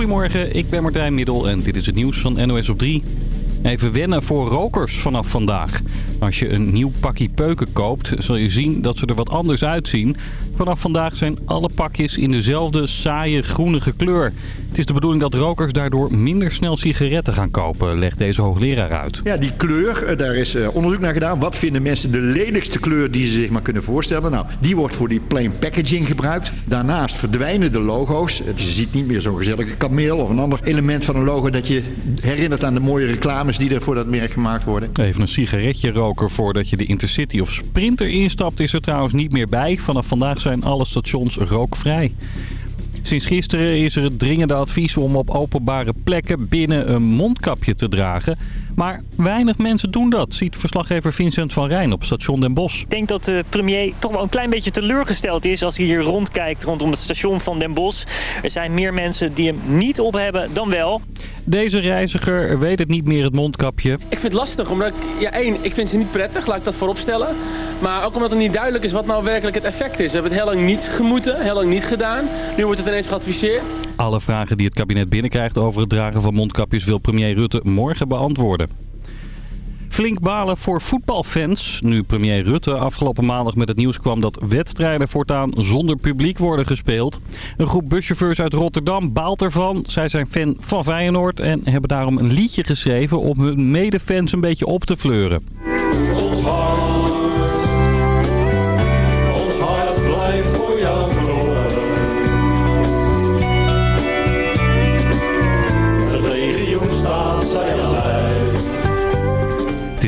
Goedemorgen, ik ben Martijn Middel en dit is het nieuws van NOS op 3. Even wennen voor rokers vanaf vandaag. Als je een nieuw pakje peuken koopt, zul je zien dat ze er wat anders uitzien. Vanaf vandaag zijn alle pakjes in dezelfde saaie groenige kleur. Het is de bedoeling dat rokers daardoor minder snel sigaretten gaan kopen, legt deze hoogleraar uit. Ja, die kleur, eh, daar is eh, onderzoek naar gedaan. Wat vinden mensen de lelijkste kleur die ze zich maar kunnen voorstellen? Nou, die wordt voor die plain packaging gebruikt. Daarnaast verdwijnen de logo's. Dus je ziet niet meer zo'n gezellige kameel of een ander element van een logo dat je herinnert aan de mooie reclames die er voor dat merk gemaakt worden. Even een sigaretje roken voordat je de Intercity of Sprinter instapt is er trouwens niet meer bij. Vanaf vandaag zijn alle stations rookvrij. Sinds gisteren is er het dringende advies om op openbare plekken binnen een mondkapje te dragen. Maar weinig mensen doen dat, ziet verslaggever Vincent van Rijn op station Den Bosch. Ik denk dat de premier toch wel een klein beetje teleurgesteld is als hij hier rondkijkt rondom het station van Den Bosch. Er zijn meer mensen die hem niet op hebben dan wel. Deze reiziger weet het niet meer, het mondkapje. Ik vind het lastig, omdat ik, ja één, ik vind ze niet prettig, laat ik dat voorop stellen. Maar ook omdat het niet duidelijk is wat nou werkelijk het effect is. We hebben het heel lang niet gemoeten, heel lang niet gedaan. Nu wordt het ineens geadviseerd. Alle vragen die het kabinet binnenkrijgt over het dragen van mondkapjes wil premier Rutte morgen beantwoorden. Flink balen voor voetbalfans. Nu premier Rutte afgelopen maandag met het nieuws kwam dat wedstrijden voortaan zonder publiek worden gespeeld. Een groep buschauffeurs uit Rotterdam baalt ervan. Zij zijn fan van Feyenoord en hebben daarom een liedje geschreven om hun medefans een beetje op te fleuren.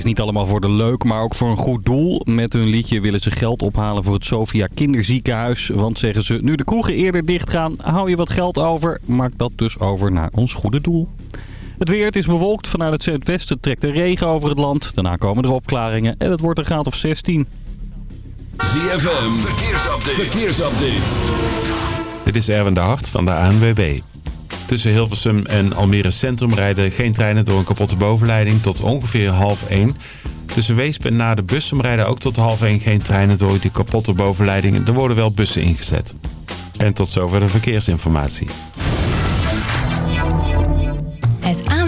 Is niet allemaal voor de leuk, maar ook voor een goed doel. Met hun liedje willen ze geld ophalen voor het Sofia Kinderziekenhuis. Want zeggen ze, nu de kroegen eerder dichtgaan, hou je wat geld over. Maak dat dus over naar ons goede doel. Het weer, het is bewolkt. Vanuit het zuidwesten trekt de regen over het land. Daarna komen er opklaringen en het wordt een graad of 16. ZFM, verkeersupdate. verkeersupdate. Dit is Erwin de Hart van de ANWB. Tussen Hilversum en Almere Centrum rijden geen treinen door een kapotte bovenleiding tot ongeveer half 1. Tussen Weesp en na de Bussum rijden ook tot half 1 geen treinen door die kapotte bovenleiding. Er worden wel bussen ingezet. En tot zover de verkeersinformatie.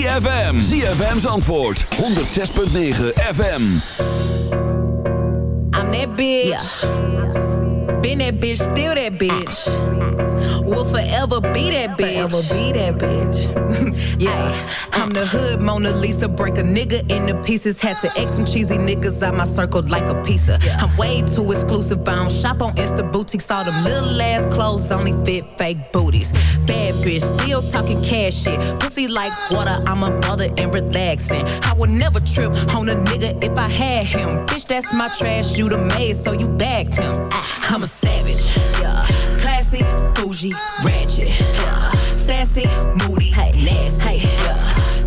ZFM. ZFM's antwoord, 106.9 FM. I'm that bitch. Been that bitch, still that bitch. Will forever be that bitch. Forever be that bitch. yeah. I'm the hood Mona Lisa. Break a nigga into pieces. Had to X some cheesy niggas out my circle like a pizza. I'm way too exclusive. I don't shop on Insta boutiques. All them little ass clothes only fit fake booties. Still talking cash shit. Pussy like water. I'm a mother and relaxing. I would never trip on a nigga if I had him. Bitch, that's my trash. You the maid, so you bagged him. Ah, I'm a savage. Yeah. Classy, bougie, ratchet. Yeah. Sassy, moody, nasty. Yeah.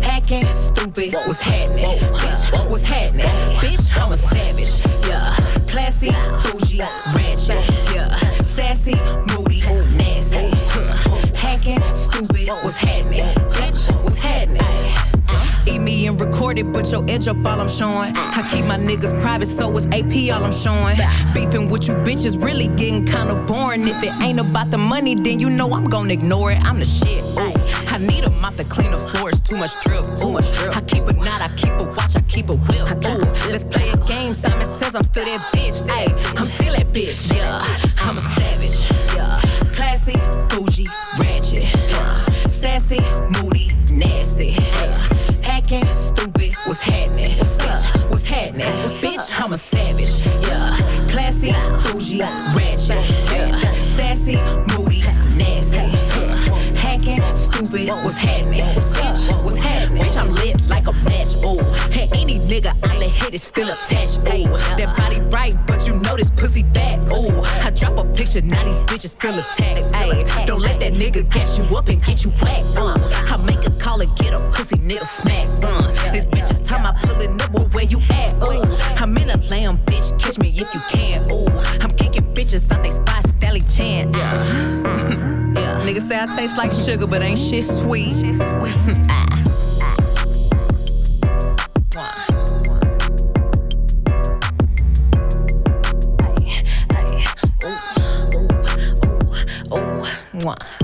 Hacking, stupid, what's happening? Bitch, what's happening? Bitch, I'm a savage. Yeah. Classy, me and record it, but your edge up all I'm showing. I keep my niggas private, so it's AP all I'm showing. Beefing with you bitches really getting kinda boring. If it ain't about the money, then you know I'm gonna ignore it. I'm the shit. Ooh. I need a mop to clean the floors, too much drip. Too much drip. I keep a knot, I keep a watch, I keep a whip. Ooh, let's play a game. Simon says I'm still that bitch. Ayy, I'm still that bitch. Yeah, I'm a savage. Yeah, classy, bougie, ratchet. Yeah, sassy, moody, nasty. Hacking, stupid, what's happening? Bitch, what's happening? Bitch, I'm lit like a match. Ooh, and any nigga I let hit is still attached. Ooh, that body right, but you know this pussy fat. Ooh, I drop a picture, now these bitches feel attacked. Ayy, don't let that nigga gas you up and get you whacked. Uh, I make a call and get a pussy nigga smack. Uh, this Yeah. yeah, niggas say I taste like sugar, but ain't shit sweet. ah.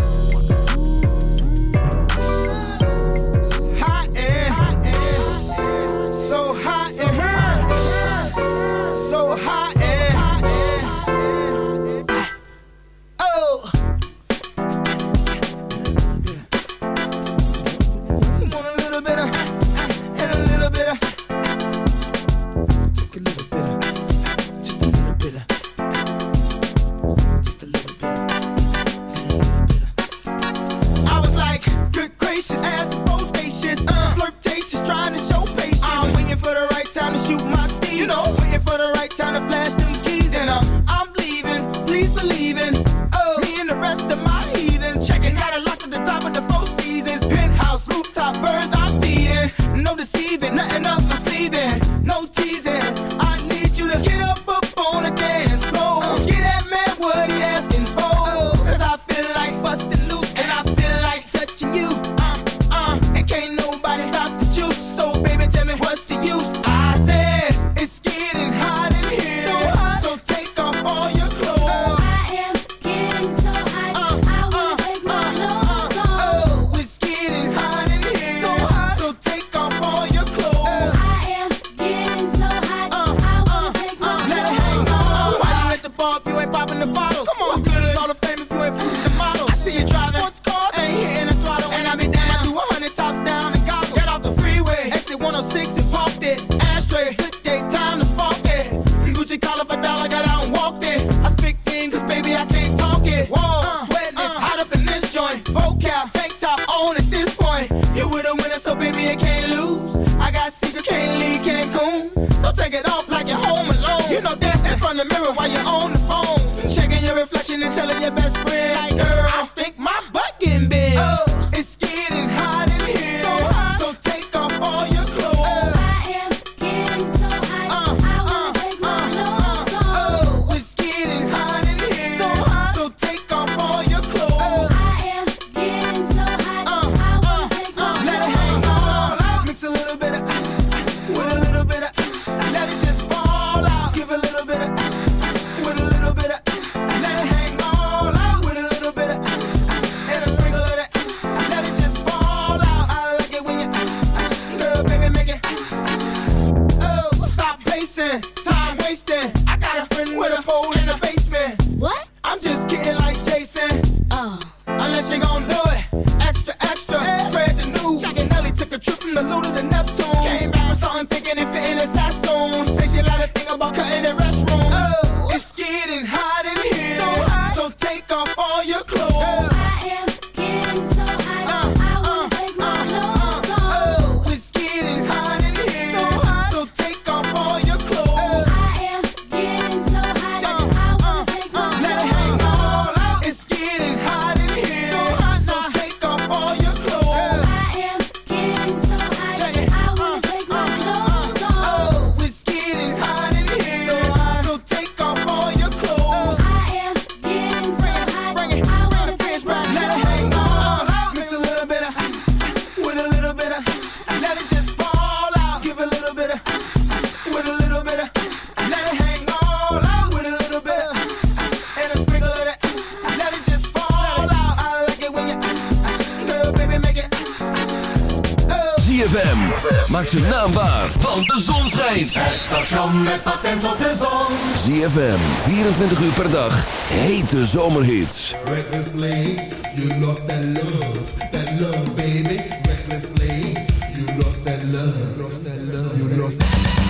schijnt. Het station met patent op de zon. ZFM, 24 uur per dag, hete zomerhits. Recklessly, you lost that love, that love baby. Recklessly, you lost that love, you lost that love, you lost that love.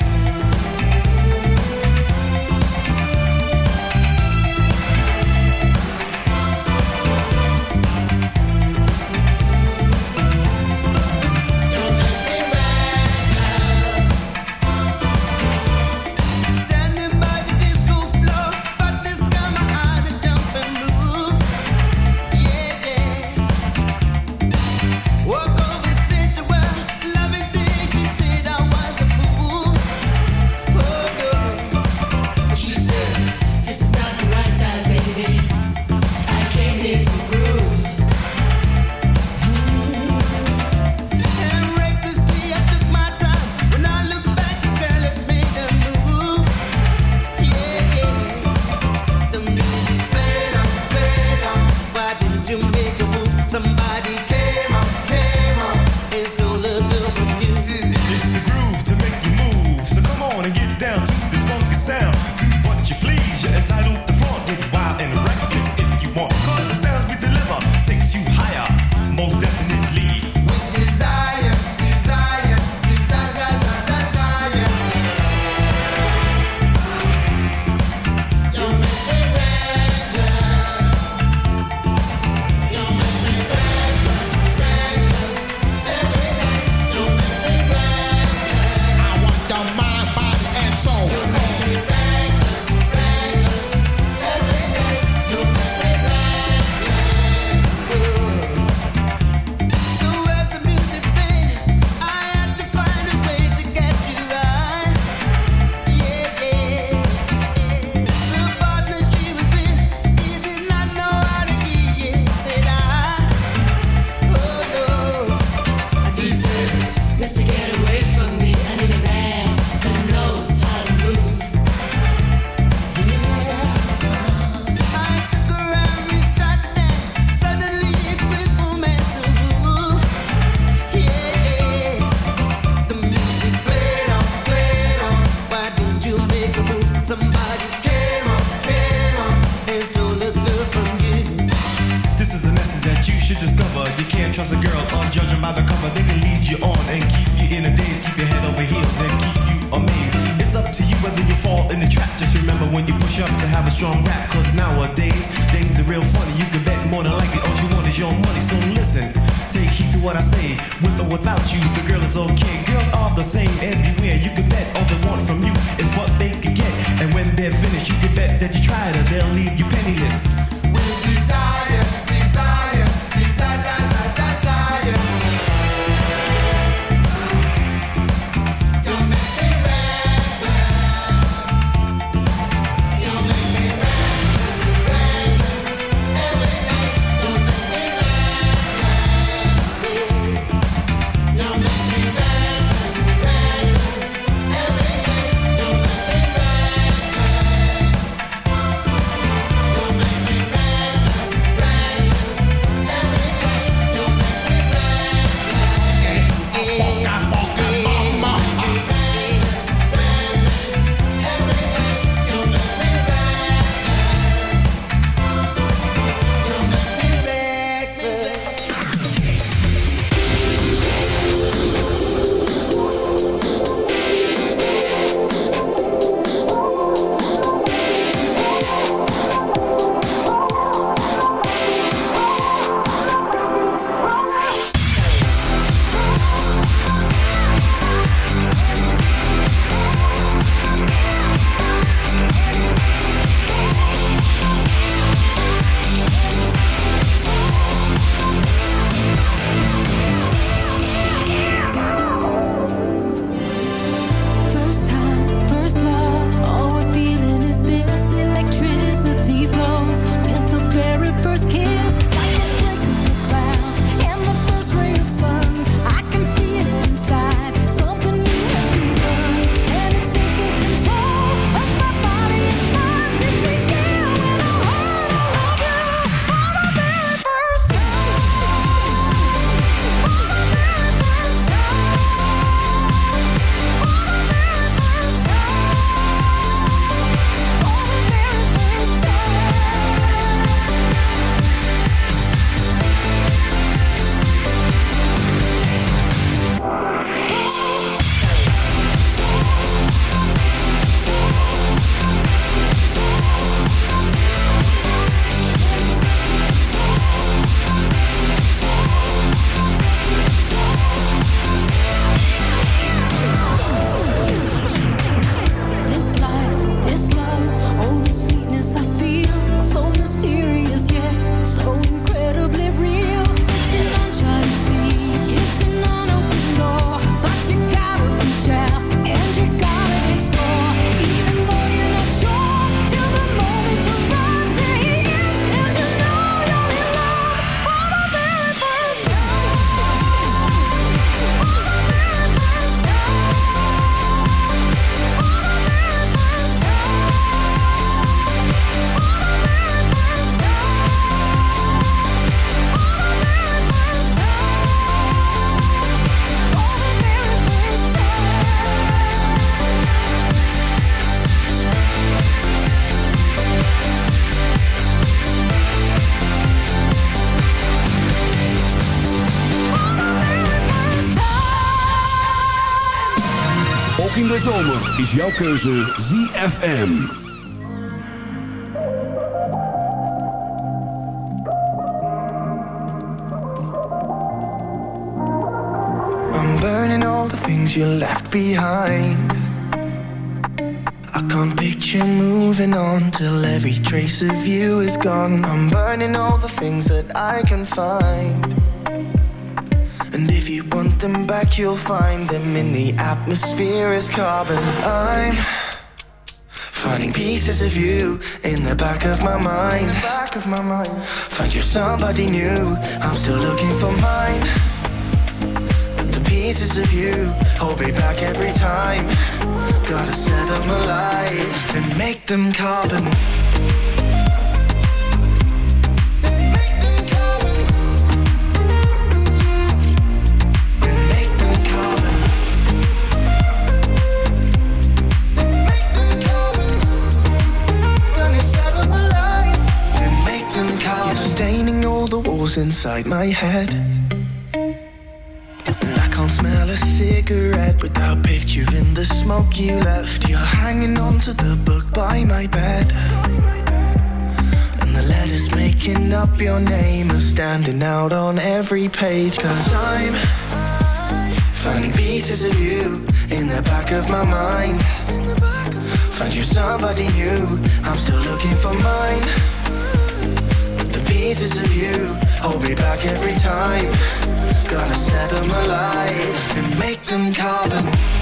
Is jouw keuze ZFM. I'm burning all the things you left behind. I can't picture moving on till every trace of you is gone. I'm burning all the things that I can find. And if you want them back, you'll find them in the atmosphere as carbon. I'm finding pieces of you in the back of my mind. Find you somebody new. I'm still looking for mine. But the pieces of you hold me back every time. Gotta set up my light and make them carbon. Walls inside my head. And I can't smell a cigarette without picturing the smoke you left. You're hanging onto the book by my bed. And the letters making up your name are standing out on every page. Cause I'm finding pieces of you in the back of my mind. Find you somebody new, I'm still looking for mine. Pieces of you hold me back every time. It's gotta set them alight and make them carbon.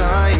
time.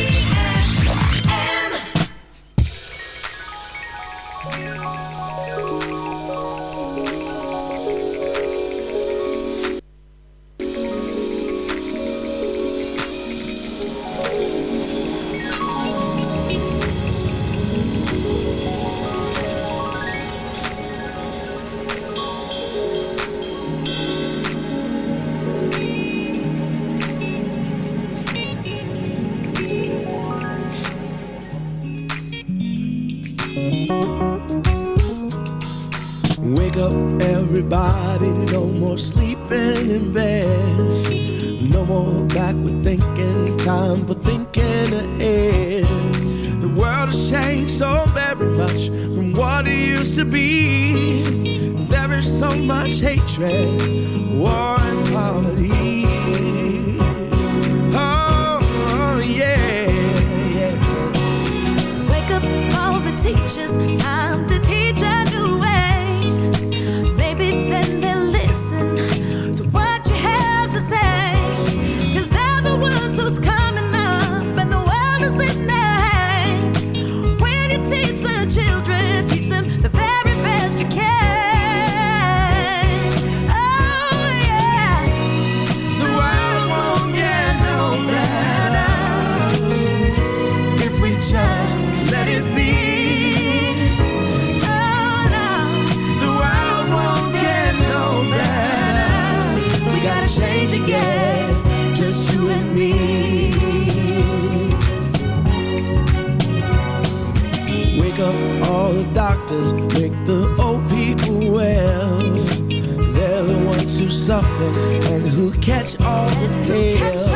Suffer and who catch all the hail.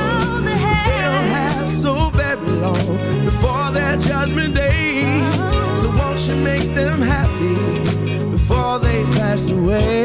They don't have so very long before their judgment day. So won't you make them happy before they pass away?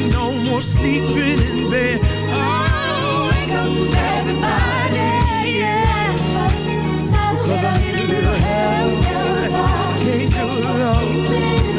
No more sleeping in bed. Oh, wake up, everybody. Yeah. Because I need a little help. Can't do it alone.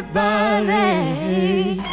Everybody.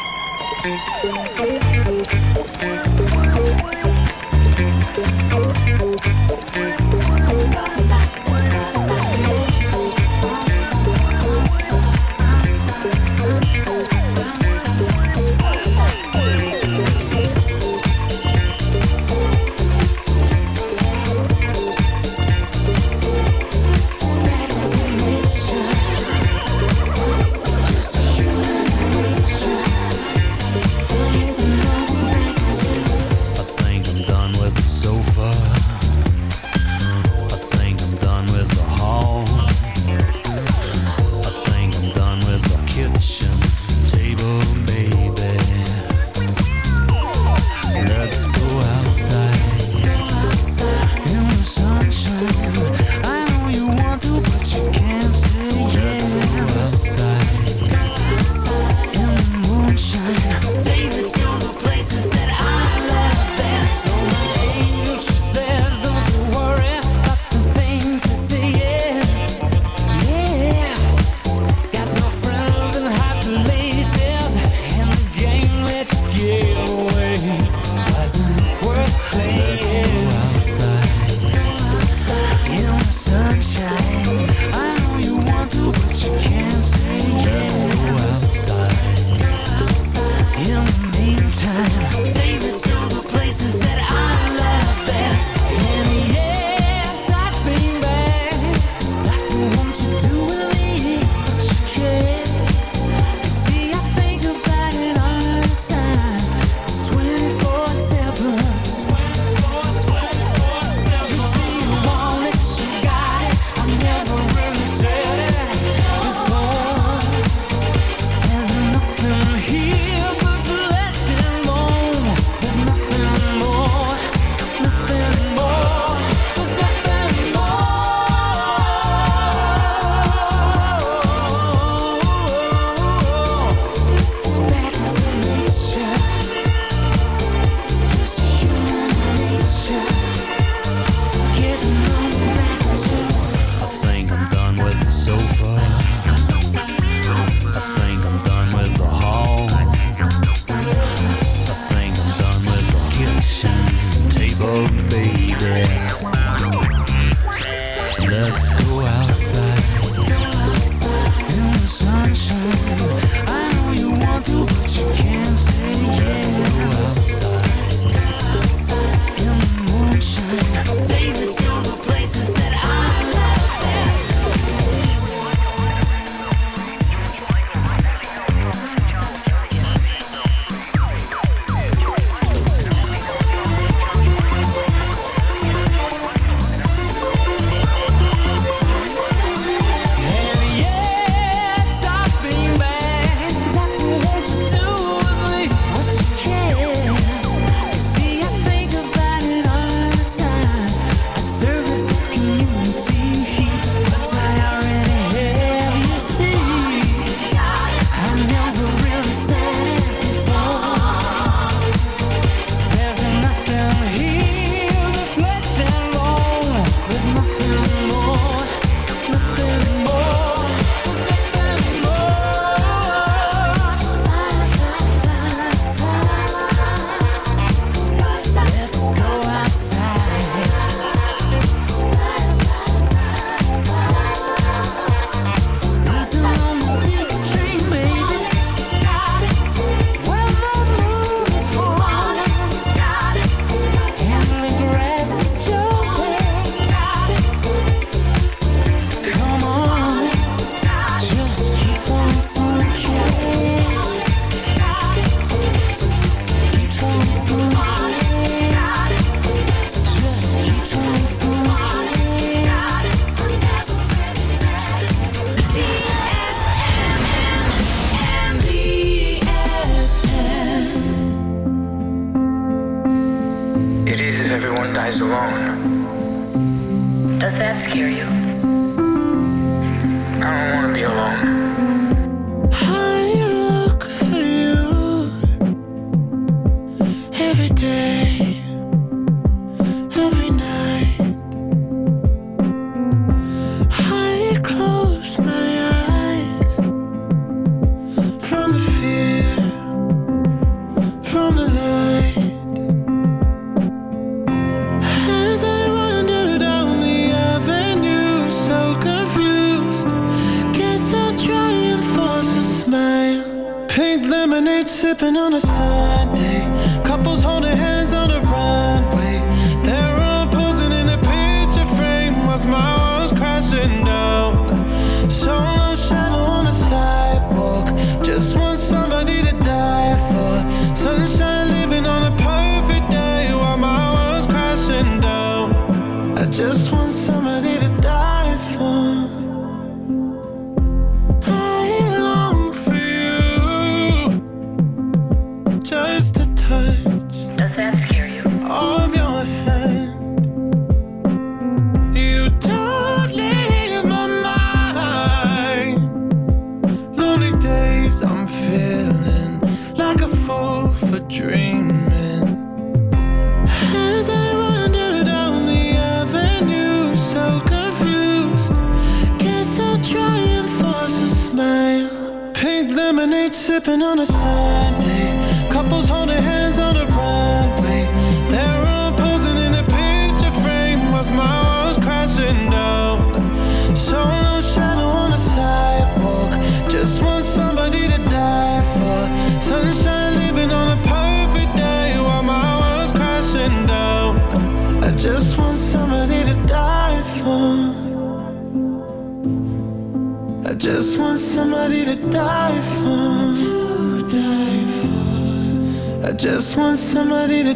just want somebody to die for. To die for. I just want somebody to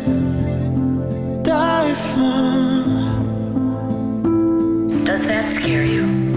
die for. Does that scare you?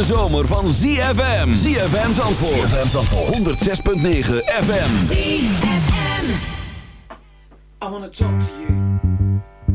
De zomer van ZFM. ZFM Zandvoort. ZFM Zandvoort. 106.9 FM. ZFM. I want talk to you.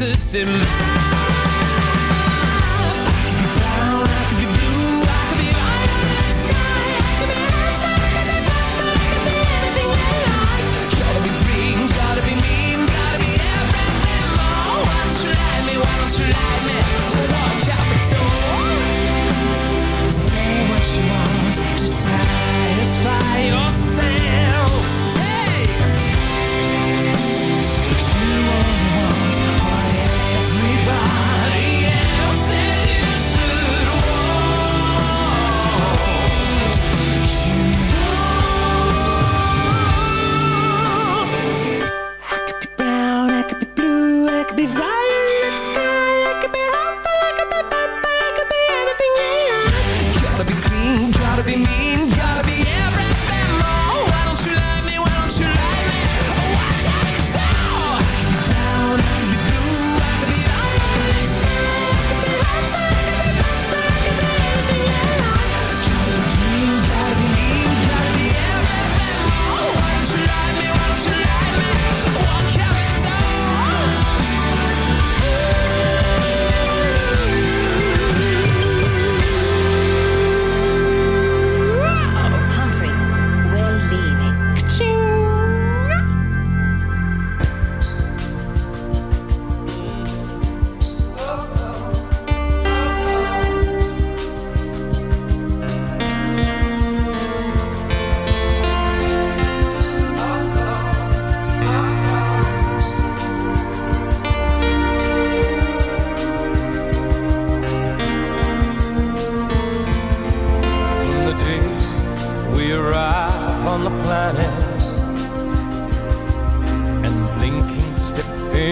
Zim.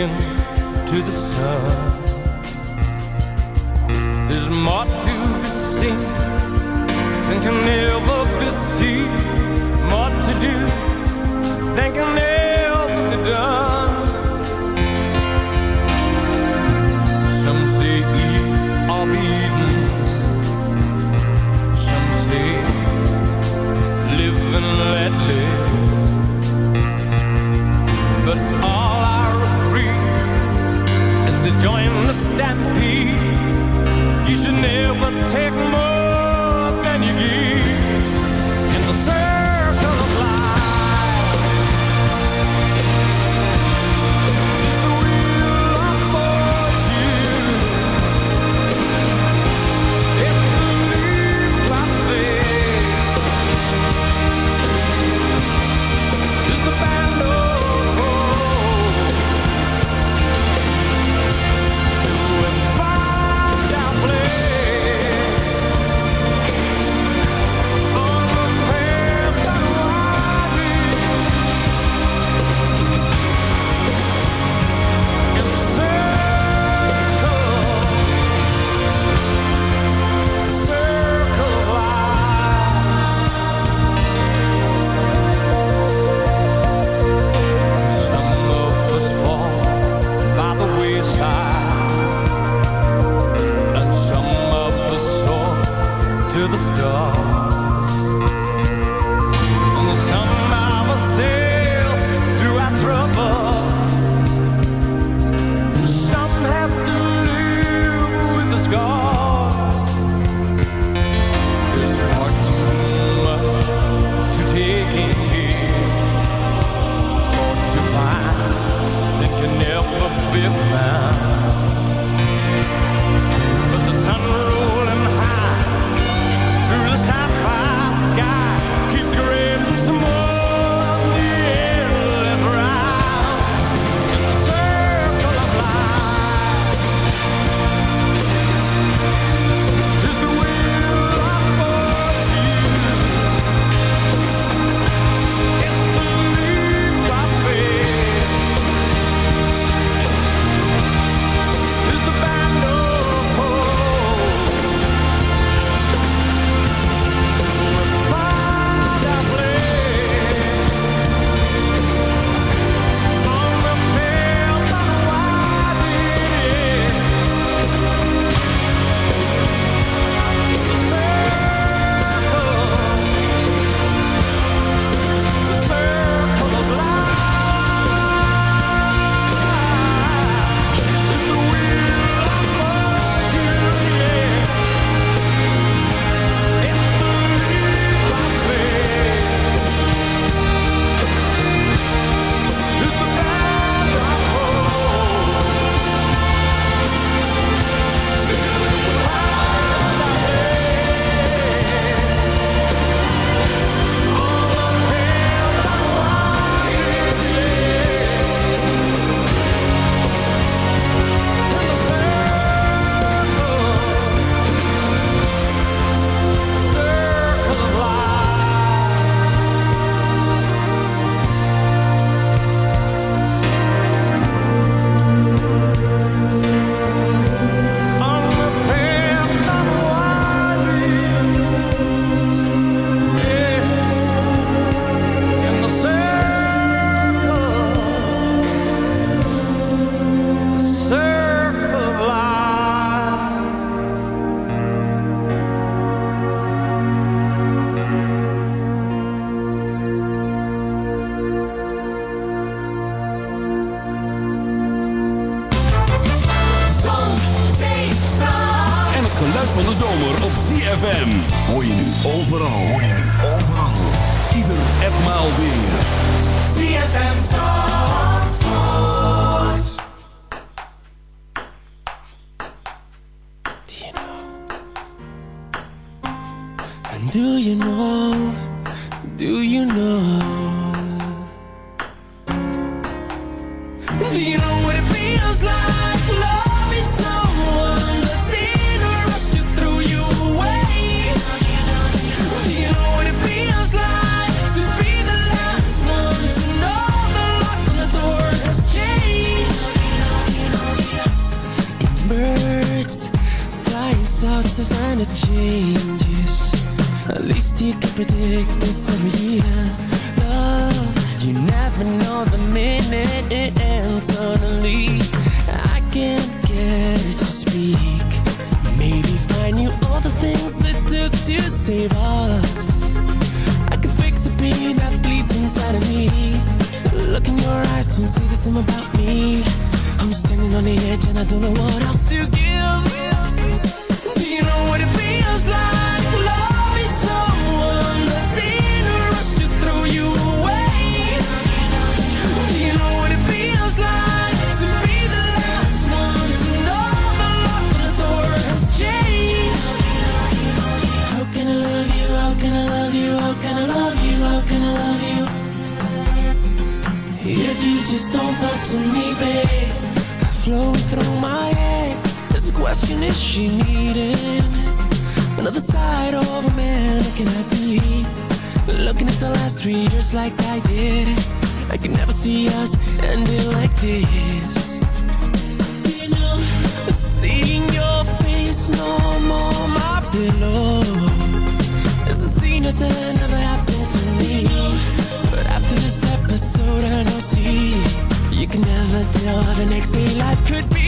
into the sun. There's more to be seen than can ever be seen, more to do than can ever be done. You seeing your face no more my. It's a scene never happened to me. But after this episode, I know see you can never tell the next day life could be.